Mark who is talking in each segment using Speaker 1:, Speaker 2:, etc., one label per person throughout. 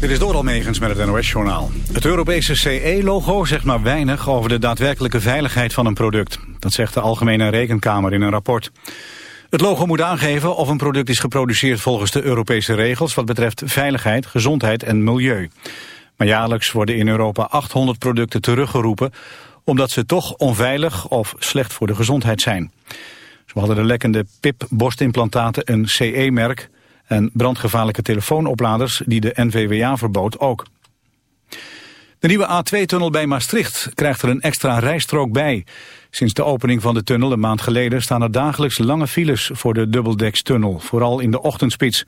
Speaker 1: Dit is door Almegens met het NOS-journaal. Het Europese CE-logo zegt maar weinig over de daadwerkelijke veiligheid van een product. Dat zegt de Algemene Rekenkamer in een rapport. Het logo moet aangeven of een product is geproduceerd volgens de Europese regels... wat betreft veiligheid, gezondheid en milieu. Maar jaarlijks worden in Europa 800 producten teruggeroepen... omdat ze toch onveilig of slecht voor de gezondheid zijn. Zo hadden de lekkende PIP-borstimplantaten een CE-merk en brandgevaarlijke telefoonopladers die de NVWA verbood ook. De nieuwe A2-tunnel bij Maastricht krijgt er een extra rijstrook bij. Sinds de opening van de tunnel een maand geleden staan er dagelijks lange files voor de dubbeldekstunnel, vooral in de ochtendspits.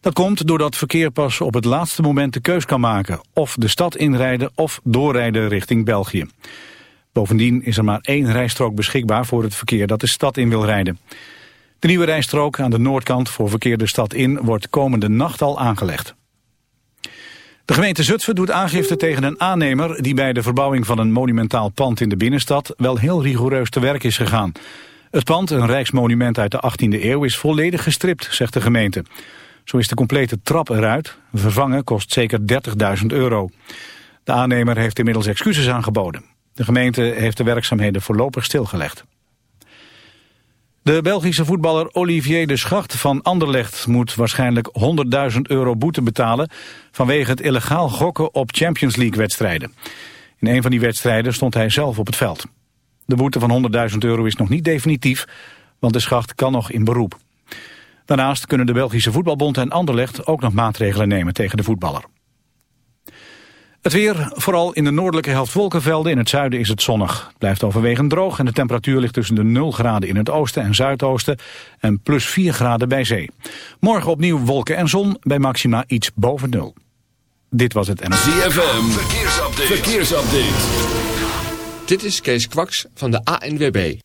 Speaker 1: Dat komt doordat verkeer pas op het laatste moment de keus kan maken, of de stad inrijden of doorrijden richting België. Bovendien is er maar één rijstrook beschikbaar voor het verkeer dat de stad in wil rijden. De nieuwe rijstrook aan de noordkant voor verkeer de stad in wordt komende nacht al aangelegd. De gemeente Zutphen doet aangifte tegen een aannemer die bij de verbouwing van een monumentaal pand in de binnenstad wel heel rigoureus te werk is gegaan. Het pand, een rijksmonument uit de 18e eeuw, is volledig gestript, zegt de gemeente. Zo is de complete trap eruit. Vervangen kost zeker 30.000 euro. De aannemer heeft inmiddels excuses aangeboden. De gemeente heeft de werkzaamheden voorlopig stilgelegd. De Belgische voetballer Olivier de Schacht van Anderlecht moet waarschijnlijk 100.000 euro boete betalen vanwege het illegaal gokken op Champions League wedstrijden. In een van die wedstrijden stond hij zelf op het veld. De boete van 100.000 euro is nog niet definitief, want de Schacht kan nog in beroep. Daarnaast kunnen de Belgische voetbalbond en Anderlecht ook nog maatregelen nemen tegen de voetballer. Het weer, vooral in de noordelijke helft wolkenvelden. In het zuiden is het zonnig. Het blijft overwegend droog en de temperatuur ligt tussen de 0 graden in het oosten en zuidoosten en plus 4 graden bij zee. Morgen opnieuw wolken en zon bij maxima iets boven 0. Dit was het NLV.
Speaker 2: ZFM, verkeersupdate. verkeersupdate.
Speaker 3: Dit is Kees Kwaks van de ANWB.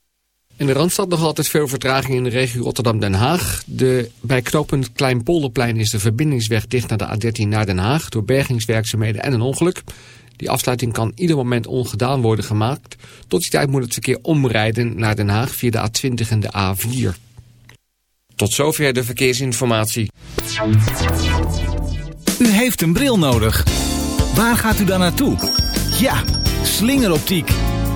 Speaker 3: In de Randstad nog altijd veel vertraging in de regio Rotterdam-Den Haag. De, bij knooppunt Kleinpolderplein is de verbindingsweg dicht naar de A13 naar Den Haag... door bergingswerkzaamheden en een ongeluk. Die afsluiting kan ieder moment ongedaan worden gemaakt. Tot die tijd moet het verkeer omrijden naar Den Haag via de A20 en de A4. Tot zover de verkeersinformatie.
Speaker 4: U heeft een bril nodig. Waar gaat u dan naartoe? Ja, slingeroptiek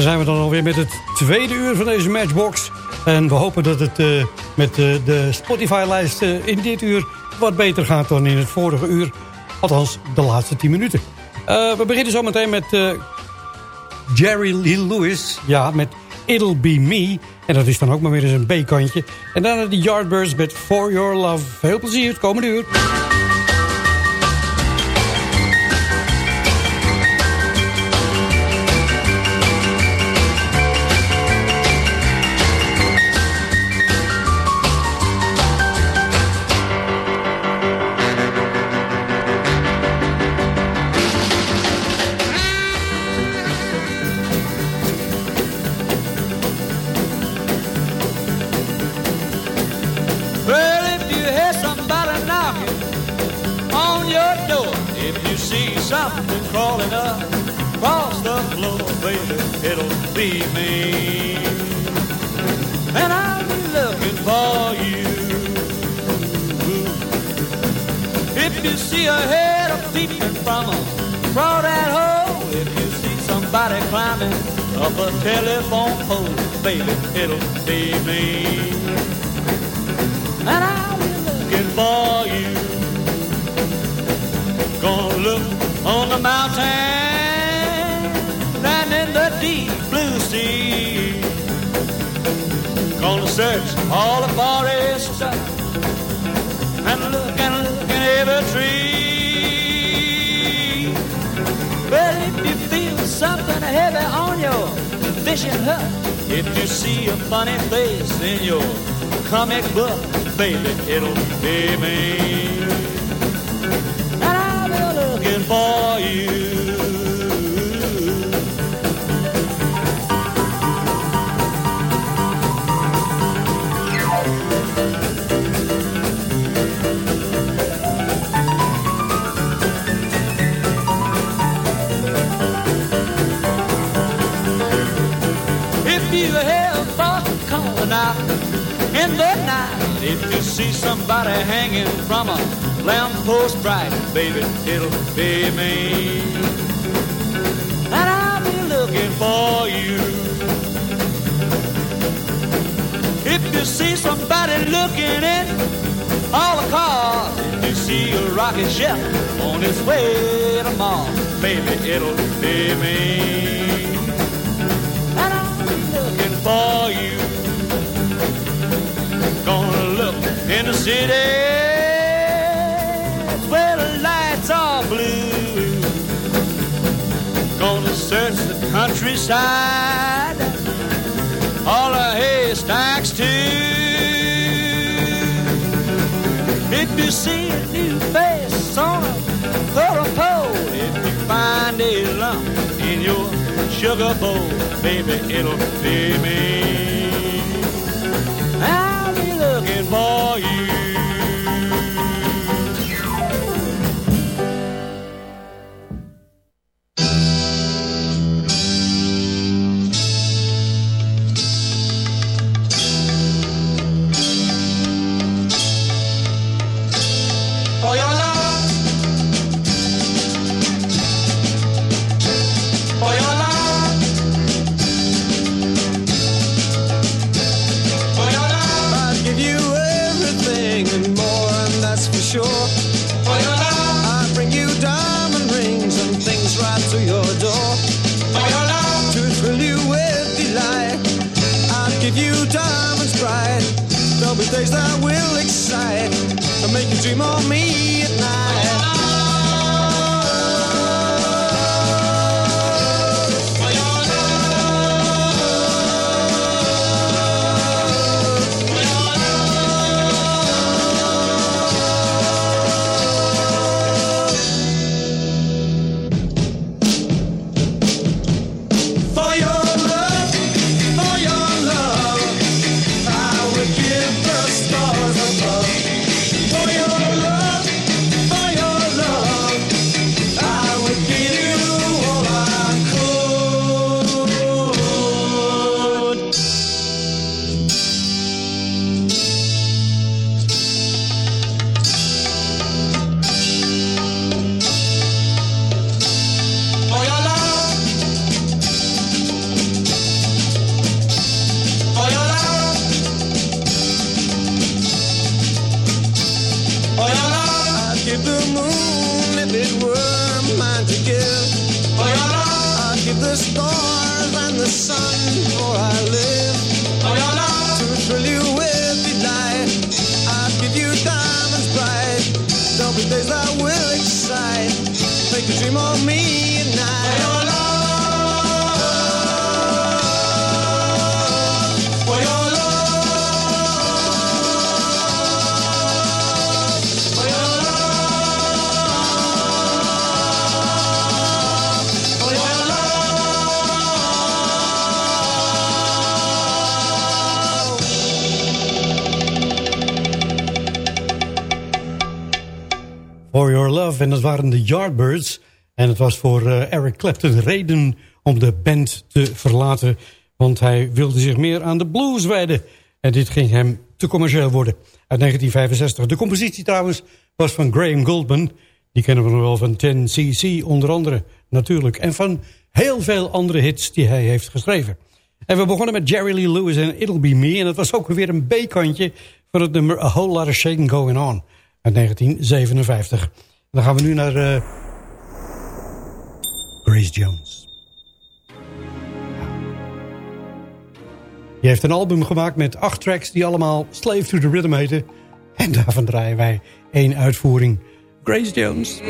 Speaker 5: dan zijn we dan alweer met het tweede uur van deze Matchbox. En we hopen dat het uh, met uh, de Spotify-lijst uh, in dit uur wat beter gaat dan in het vorige uur. Althans, de laatste 10 minuten. we beginnen zometeen met Jerry Lee Lewis. Ja, met It'll Be Me. En dat is dan ook maar weer eens een B-kantje. En daarna de Yardbirds met For Your Love. Veel plezier het komende uur.
Speaker 6: If you see a head of peeping from a crawdad hole, if you see somebody climbing up a telephone pole, baby, it'll be me. And I'll be looking for you. Gonna look on the mountain and in the deep blue sea. Gonna search all the forests every tree. Well, if you feel something heavy on your fishing hook, if you see a funny face in your comic book, baby, it'll be me. And I'll be looking for you. See somebody hanging from a lamppost bright, baby, it'll be me. And I'll be looking for you. If you see somebody looking in all the cars, if you see a rocket ship on its way to Mars, baby, it'll be me. In the city where the lights are blue. Gonna search the countryside, all the haystacks too. If you see a new face on a pole, if you find a lump in your sugar bowl, baby, it'll be me. I'll be looking for
Speaker 7: En dat waren de Yardbirds. En het was voor eh, Eric Clapton reden om de band te verlaten. Want hij wilde zich meer aan de blues wijden. En dit ging hem te commercieel worden. Uit 1965. De compositie trouwens was van Graham Goldman. Die kennen we nog wel van 10cc onder andere natuurlijk. En van heel veel andere hits die hij heeft geschreven. En we begonnen met Jerry Lee Lewis en It'll Be Me. En dat was ook weer een B-kantje van het nummer A Whole Lot of Shaking Going On. Uit 1957. Dan gaan we nu naar eh, Grace Jones. Die heeft een album gemaakt met acht tracks die allemaal Slave to the Rhythm heten. En daarvan draaien wij één uitvoering. Grace Jones.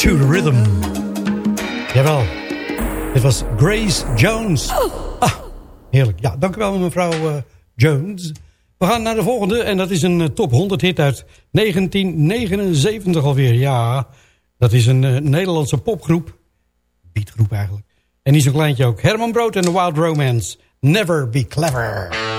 Speaker 5: To the Rhythm.
Speaker 7: Jawel. Dit was Grace Jones. Ah, heerlijk. Ja, dank u wel mevrouw eh, Jones. We gaan naar de volgende en dat is een eh, top 100 hit uit 1979 alweer. Ja,
Speaker 5: Dat is een eh, Nederlandse popgroep. Beatgroep eigenlijk. En is een kleintje ook. Herman Brood en The Wild Romance. Never be clever.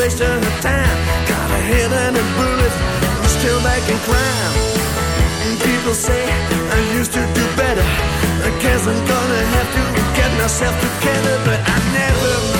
Speaker 8: Wasting her time. Got a head and a bullet, still back in crime. And people say I used to do better. I guess I'm gonna have to get myself together, but I never.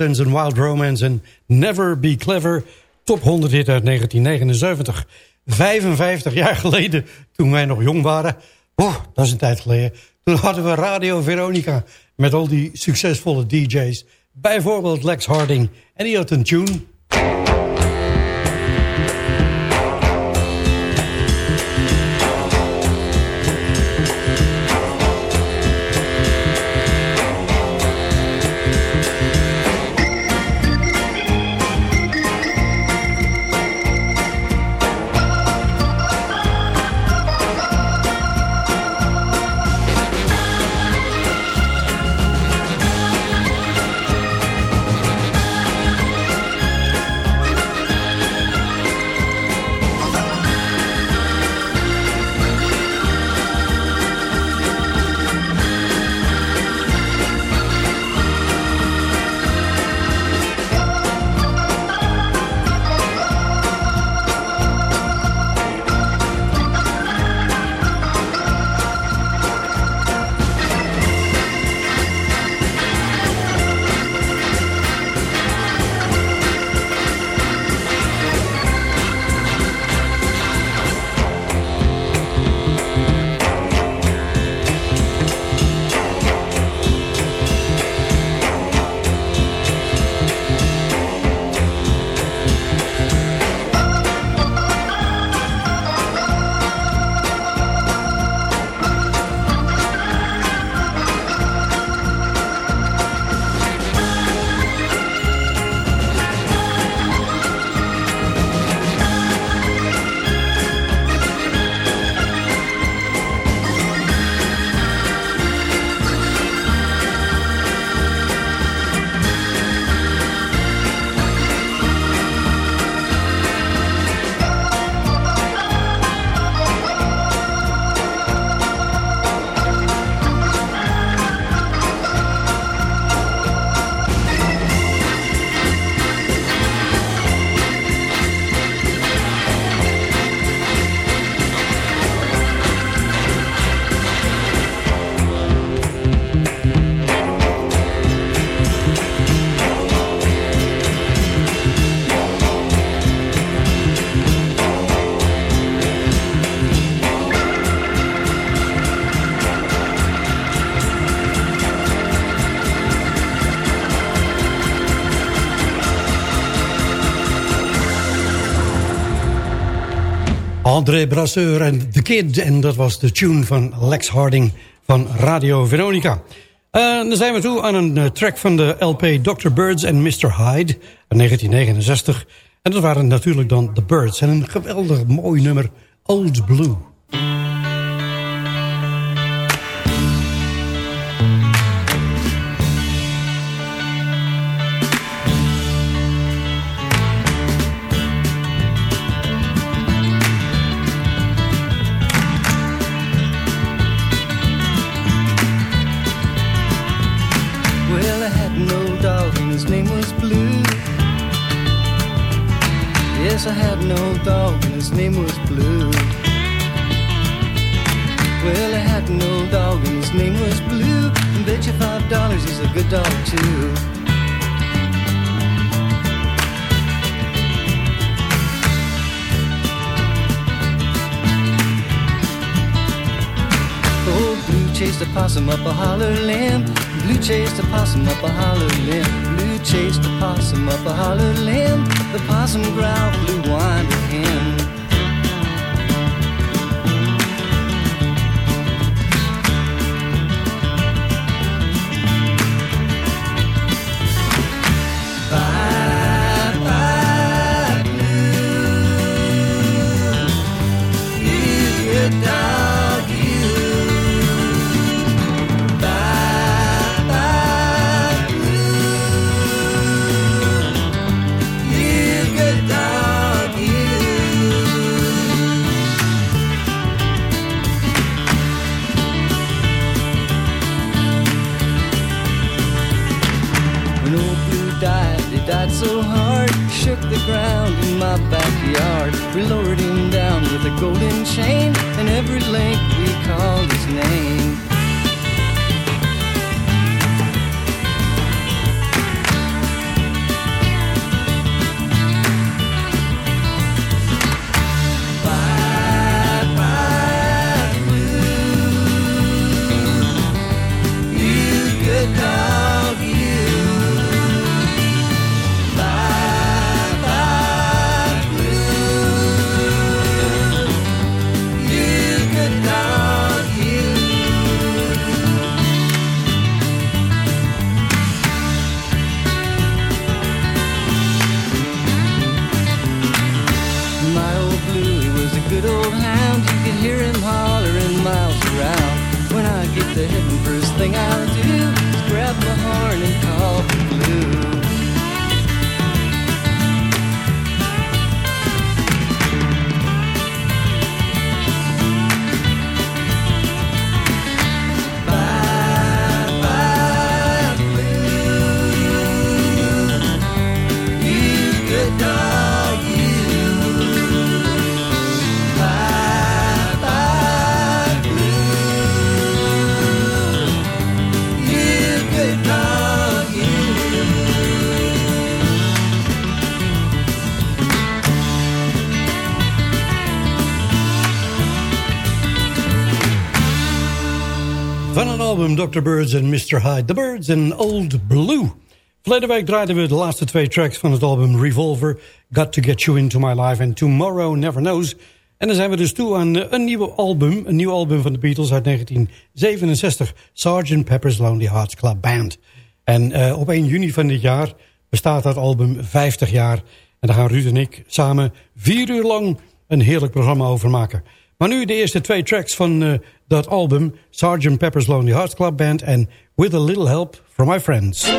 Speaker 5: En zijn Wild Romance en Never Be Clever. Top 100 hit uit 1979. 55 jaar geleden, toen wij nog jong waren. Oh, dat is een tijd geleden. Toen hadden we Radio Veronica met al die succesvolle DJ's. Bijvoorbeeld Lex Harding. En die had een tune. André Brasseur en The Kid. En dat was de tune van Lex Harding van Radio Veronica. En dan zijn we toe aan een eh, track van de LP Dr. Birds and Mr. Hyde uit 1969. En dat waren natuurlijk dan The Birds. En een geweldig mooi nummer, Old Blue.
Speaker 9: Up a holler limb. Blue chased the possum up a holler limb. The possum growled, Blue whined at him. So hard, shook the ground in my backyard. We lowered him down with a golden chain, and every link we called his name.
Speaker 5: Album Dr. Birds and Mr. Hyde. The Birds and Old Blue. Verleden week draaiden we de laatste twee tracks van het album Revolver. Got to Get You Into My Life and Tomorrow Never Knows. En dan zijn we dus toe aan eh, een nieuw album. Een nieuw album van de Beatles uit 1967. Sgt. Pepper's Lonely Hearts Club Band. En eh, op 1 juni van dit jaar bestaat dat album 50 jaar. En daar gaan Ruud en ik samen vier uur lang een heerlijk programma over maken. Maar nu de eerste twee tracks van eh, dat album. Sgt. Pepper's Lonely Hearts Club Band en With a Little Help from My Friends.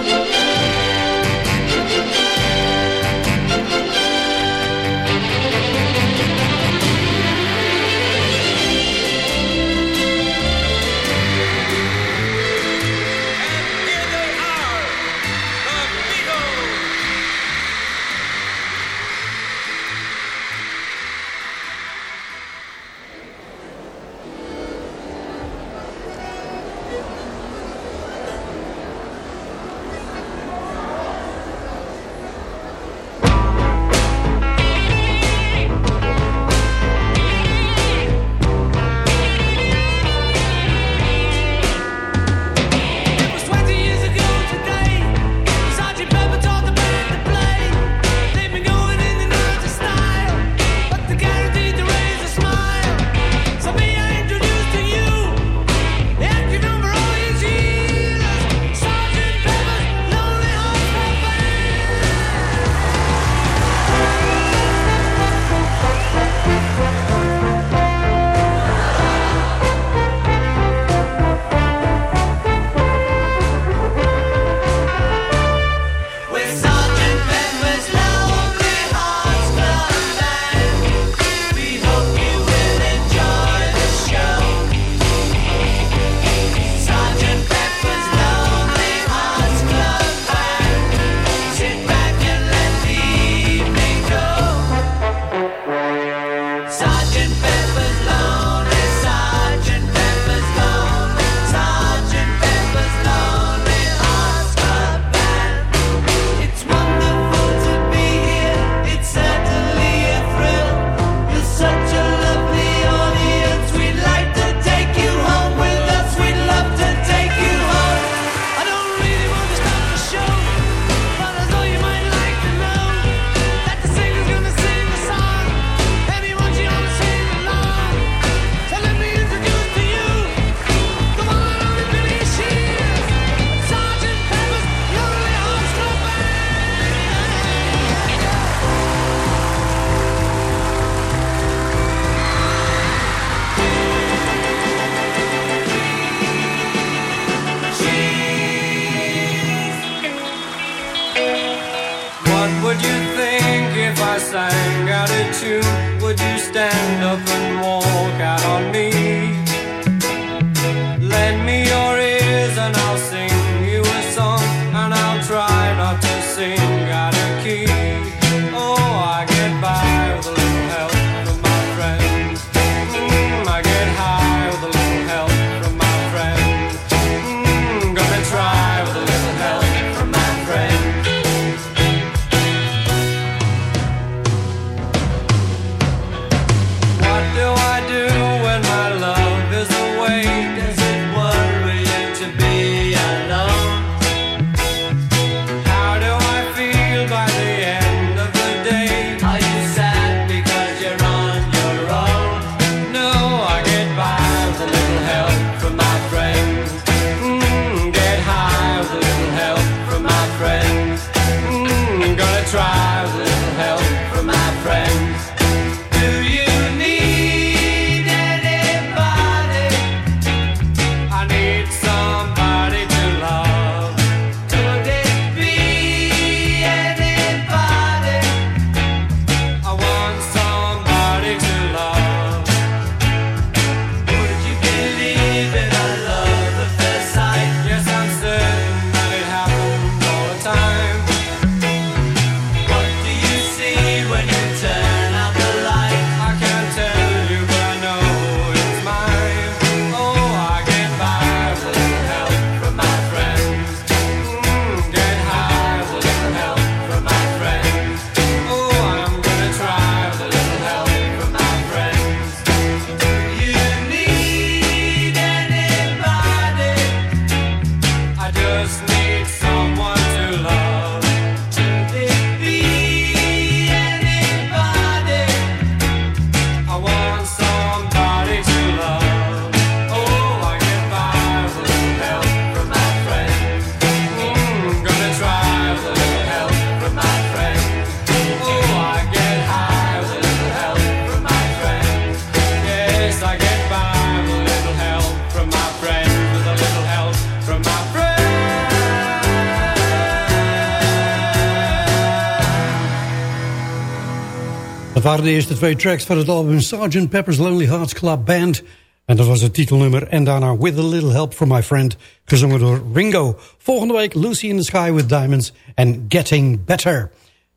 Speaker 5: de eerste twee tracks van het album Sgt. Pepper's Lonely Hearts Club Band. En dat was het titelnummer. En daarna With a Little Help from My Friend, gezongen door Ringo. Volgende week Lucy in the Sky with Diamonds en Getting Better.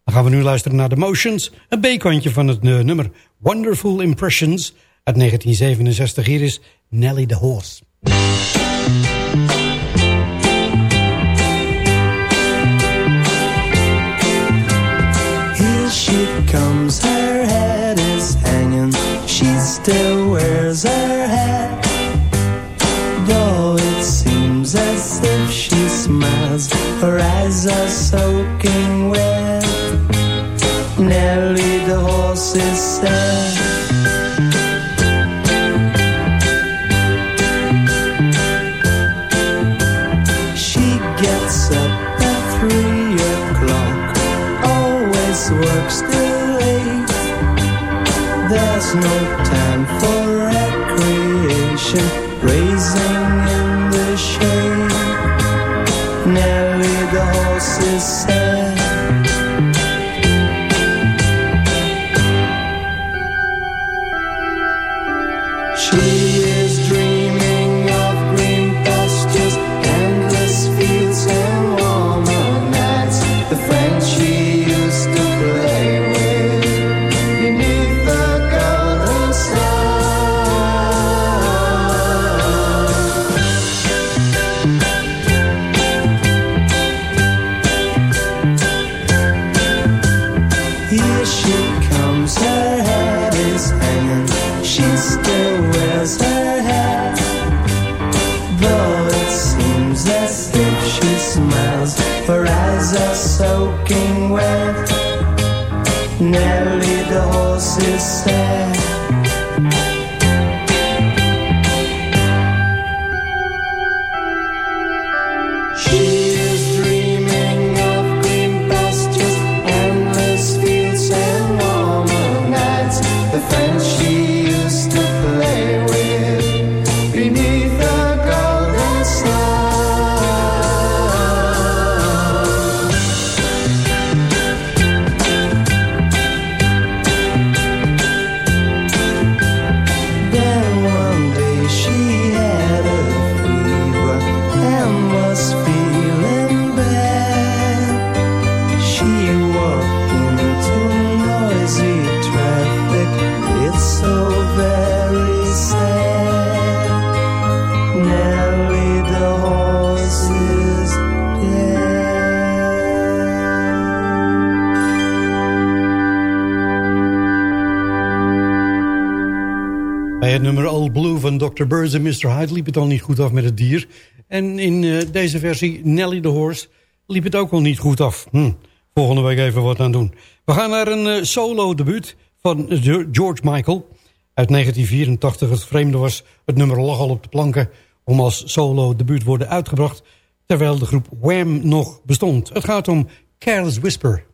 Speaker 5: Dan gaan we nu luisteren naar The Motions, een B-kantje van het eh, nummer Wonderful Impressions uit 1967. Hier is Nelly de Horse.
Speaker 9: still wears her hat Though it seems as if she smiles Her eyes are soaking wet. Nelly the horse is sad she gets up at 3 no
Speaker 7: 心。Birds en Mr. Hyde liep het al niet goed af met het dier. En in eh, deze versie, Nelly the Horse, liep het ook al niet goed af. Hm, volgende week even wat aan doen. We gaan naar een eh, solo debuut van George Michael. Uit 1984. Het vreemde was, het nummer lag al op de planken... om als solo debuut worden uitgebracht... terwijl de groep Wham nog bestond. Het gaat om Careless Whisper.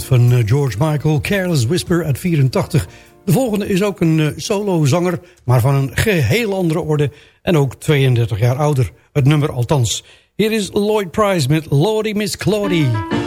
Speaker 10: Van eh, George Michael, Careless Whisper uit 84. De volgende is ook een uh, solo-zanger, maar van een geheel andere orde... en ook 32 jaar ouder, het nummer althans. Hier is Lloyd Price met Lordy Miss Claudie.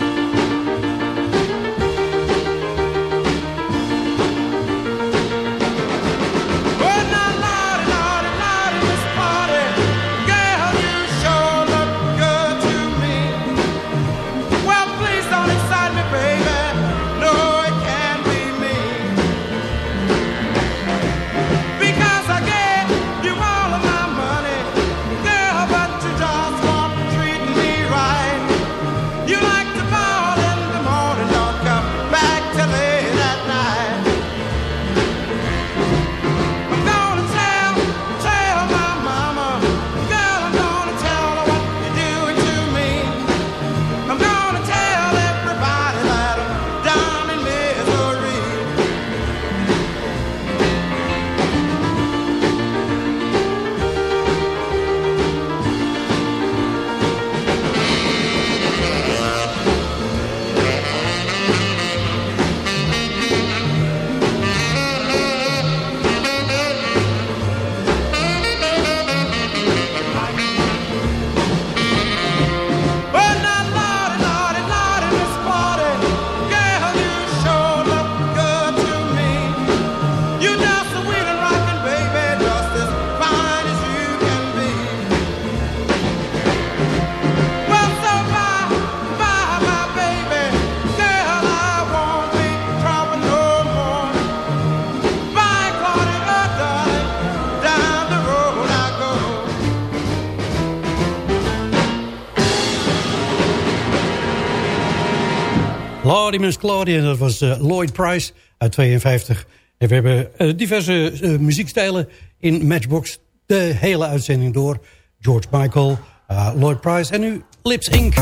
Speaker 10: Claudius Claudia, en dat was uh, Lloyd Price uit 52. En we hebben uh, diverse uh, muziekstijlen in Matchbox. De hele uitzending door. George Michael, Lloyd Price en nu Lips Inc.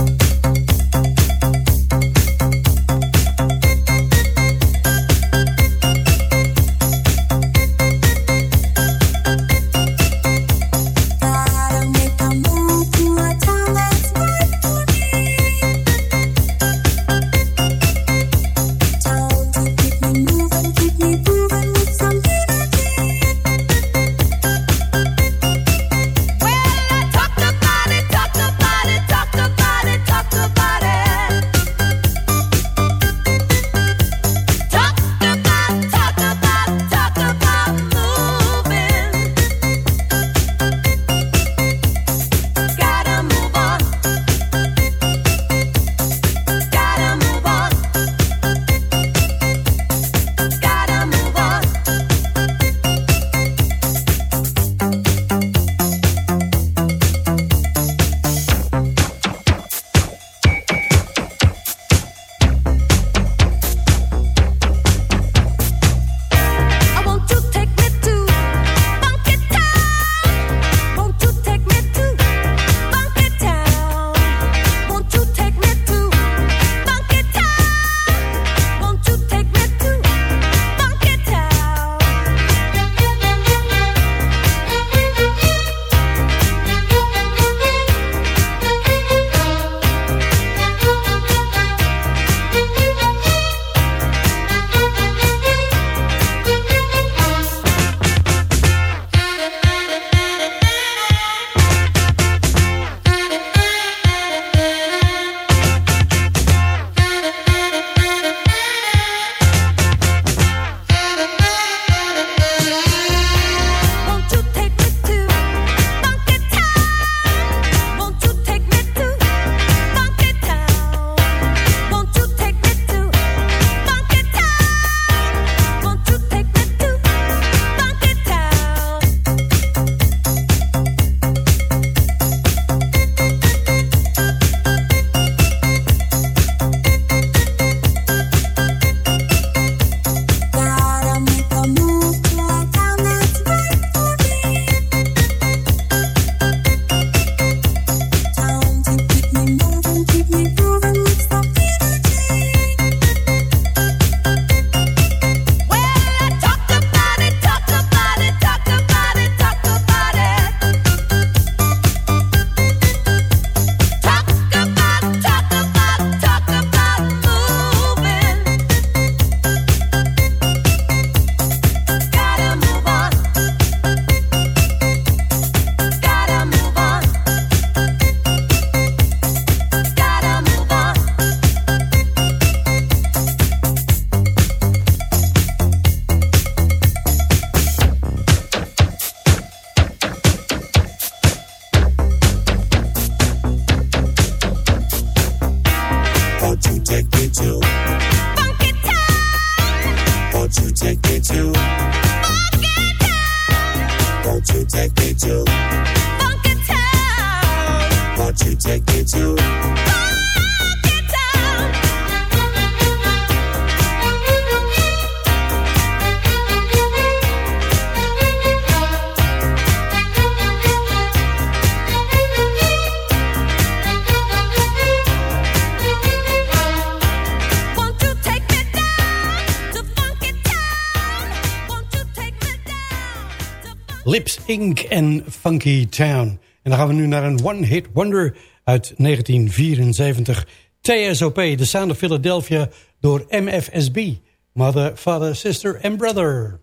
Speaker 5: Lips Inc. en Funky Town. En dan gaan we nu naar een one-hit wonder uit 1974. TSOP, The Sound of Philadelphia, door MFSB. Mother, Father, Sister and Brother.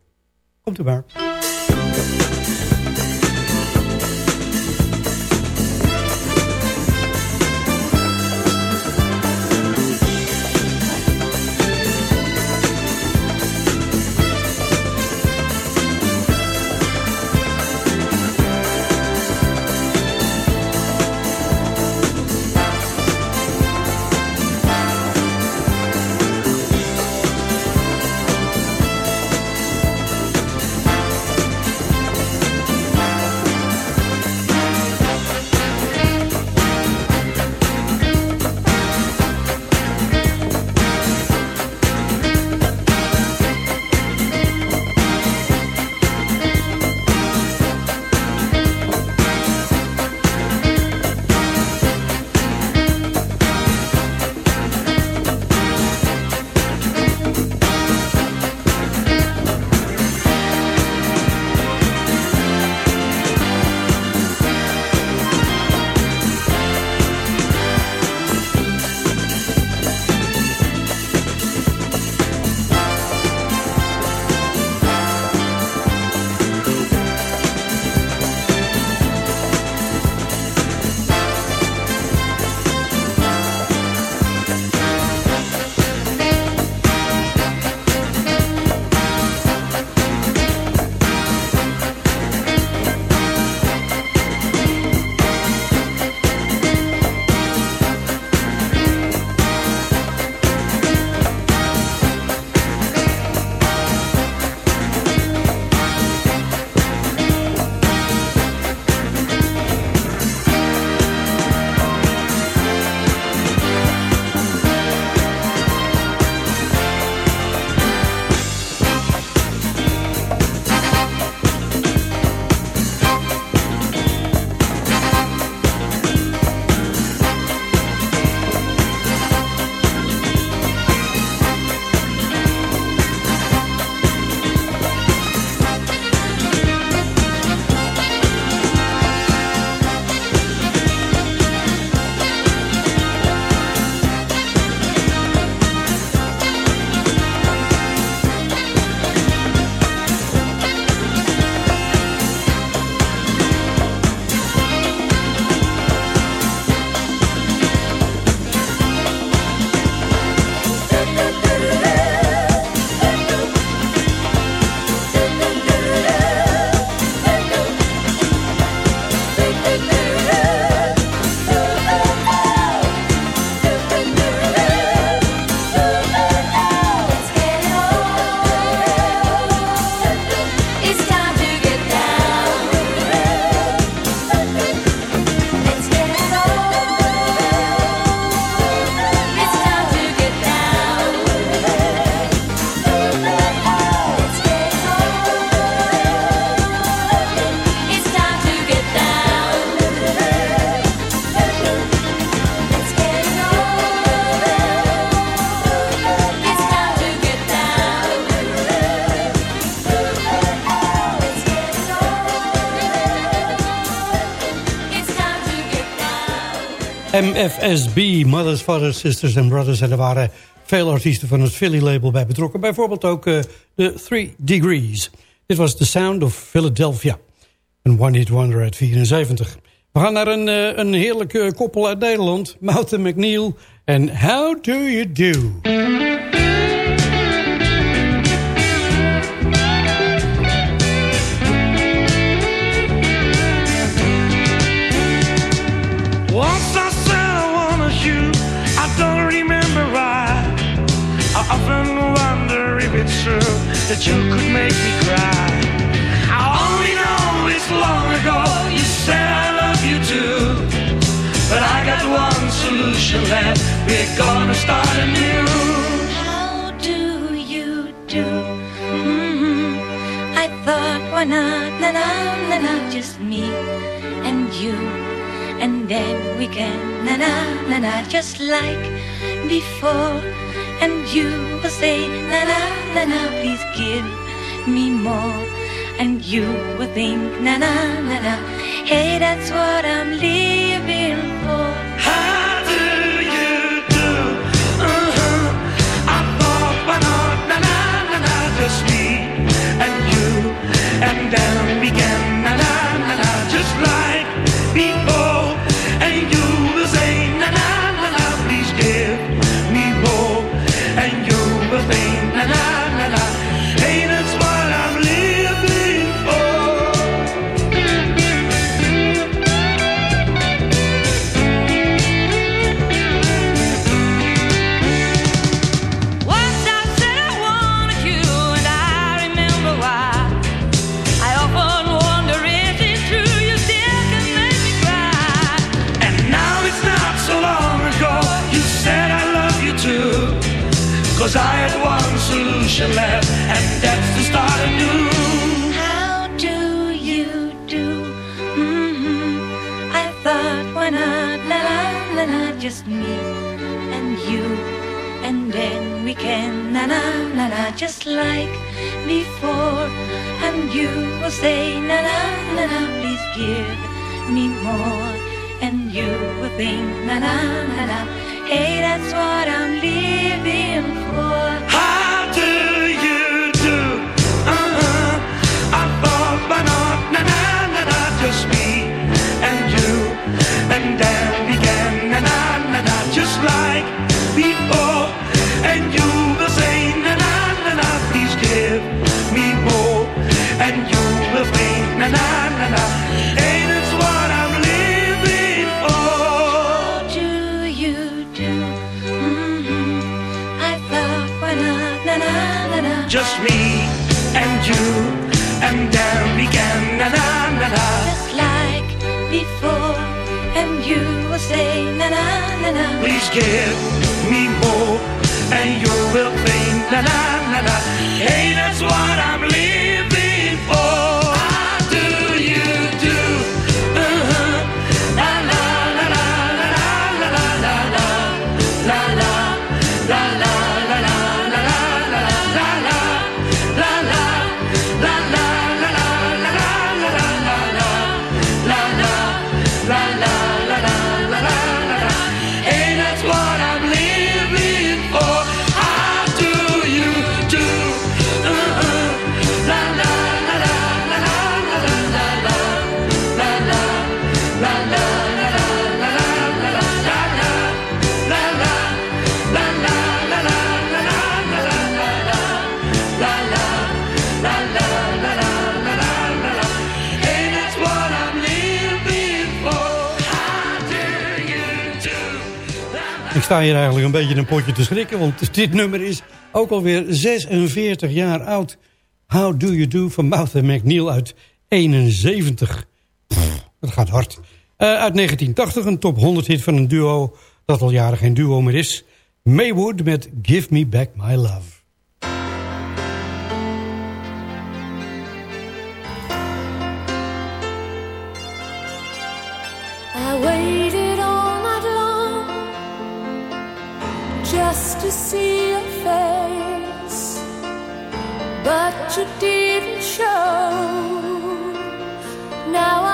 Speaker 5: Komt u maar. MFSB, Mothers, Fathers, Sisters and Brothers. En er waren veel artiesten van het Philly-label bij betrokken. Bijvoorbeeld ook eh, de Three Degrees. Dit was The Sound of Philadelphia. Een one-hit wonder uit 74. We gaan naar een, eh, een heerlijke koppel uit Nederland. Mountain McNeil en How Do You Do?
Speaker 11: a joke could make me cry. I only know it's long ago you said I love you too. But I got one solution left. We're gonna start anew.
Speaker 12: How do you do? Mm-hmm. I thought, why not? Na na na na, just me and you. And then we can na na na na, just like before and you will say, la la la la, please give me more. And you will think, na na na na, hey, that's what I'm living for.
Speaker 11: How do you do? Uh-huh. I thought, not? Na na na na, just me and you and
Speaker 5: sta hier eigenlijk een beetje een potje te schrikken... want dit nummer is ook alweer 46 jaar oud. How Do You Do van Martha McNeil uit 71. Dat gaat hard. Eh, uit 1980 een top 100 hit van een duo... dat al jaren geen duo meer is. Maywood met Give Me Back My Love.
Speaker 7: to see your face, but you didn't show. Now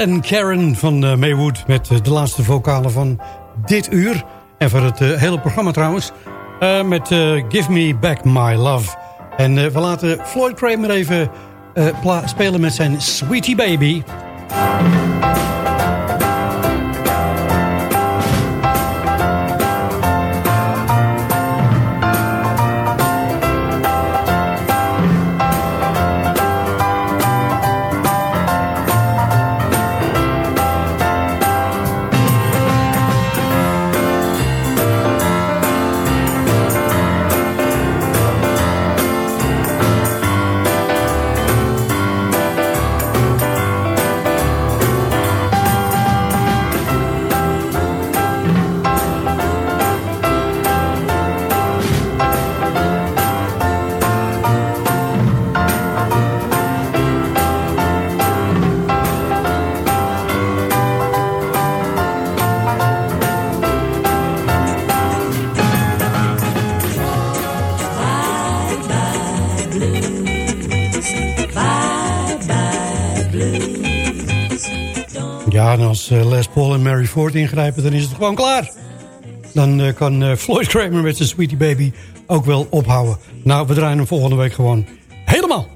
Speaker 5: en Karen van eh, Maywood met eh, de laatste vocalen van dit uur. En voor het eh, hele programma trouwens. met Give Me Back My Love. En we laten Floyd Kramer even spelen met zijn Sweetie Baby. Als eh, Les Paul en Mary Ford ingrijpen, dan is het gewoon klaar. Dan eh, kan eh, Floyd Kramer met zijn Sweetie Baby ook wel ophouden. Nou, we draaien hem volgende week gewoon helemaal.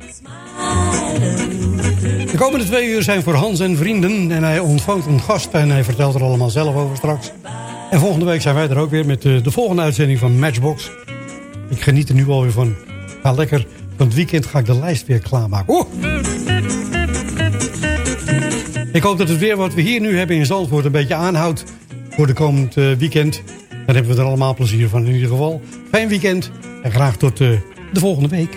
Speaker 5: De komende twee uur zijn voor Hans en vrienden. En hij ontvangt een gast en hij vertelt er allemaal zelf over straks. En volgende week zijn wij er ook weer met de volgende uitzending van Matchbox. Ik geniet er nu alweer van. Ga lekker. Van het weekend ga ik de lijst weer klaarmaken. Oeh! Ik hoop dat het weer wat we hier nu hebben in Zandvoort... een beetje aanhoudt voor de komend eh, weekend. Dan hebben we er allemaal plezier van in ieder geval. Fijn weekend en graag tot eh, de volgende week.